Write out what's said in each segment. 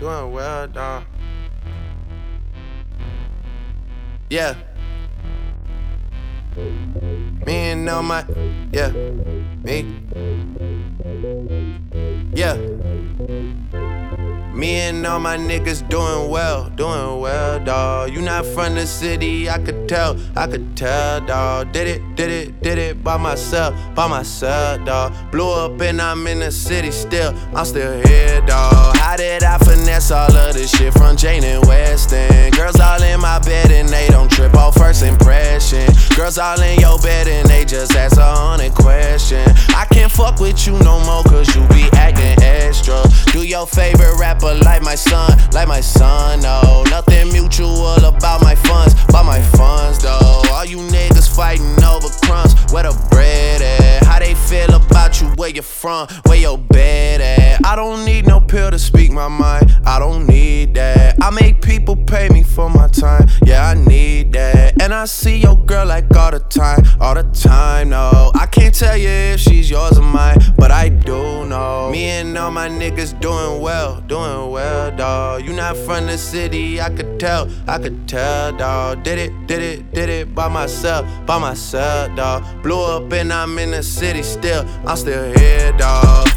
doing well, dog. Yeah. Me and all my, yeah, me. Yeah. Me and all my niggas doing well, doing well, dawg. You not from the city, I could tell, I could tell, dawg. Did it, did it, did it by myself, by myself, dawg. Blew up and I'm in the city still, I'm still here, dawg. This shit from Jane and Weston? Girls all in my bed and they don't trip off first impression. Girls all in your bed and they just ask a hundred question. I can't fuck with you no more cause you be acting extra. Do your favorite rapper like my son, like my son, oh. no. Nothing about you, where you from, where your bed at? I don't need no pill to speak my mind, I don't need that. I make people pay me for my time, yeah, I need that. And I see your girl like all the time, all the time, no. I can't tell you if she's yours or mine, but I all my niggas doing well, doing well, dawg. You not from the city, I could tell, I could tell, dawg. Did it, did it, did it by myself, by myself, dawg. Blew up and I'm in the city still, I'm still here, dawg.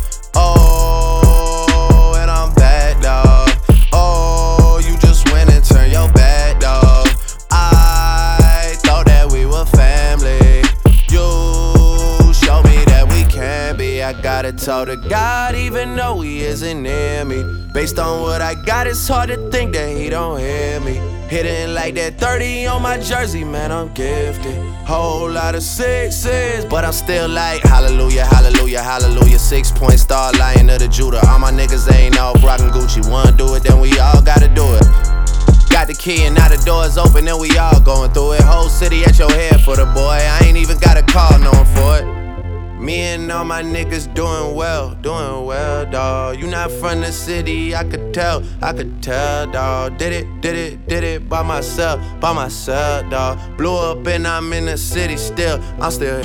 Gotta talk to God, even though He isn't near me. Based on what I got, it's hard to think that He don't hear me. Hitting like that 30 on my jersey, man, I'm gifted. Whole lot of sixes, but I'm still like, hallelujah, hallelujah, hallelujah. Six point star, lion of the Judah. All my niggas ain't off rockin' Gucci. Wanna do it, then we all gotta do it. Got the key and now the door's open and we all going through it. Whole city at your head for the boy. I ain't even got a call knowing for it. Me and all my niggas doing well, doing well, dawg. You not from the city, I could tell, I could tell, dawg. Did it, did it, did it by myself, by myself, dawg. Blew up and I'm in the city still, I'm still.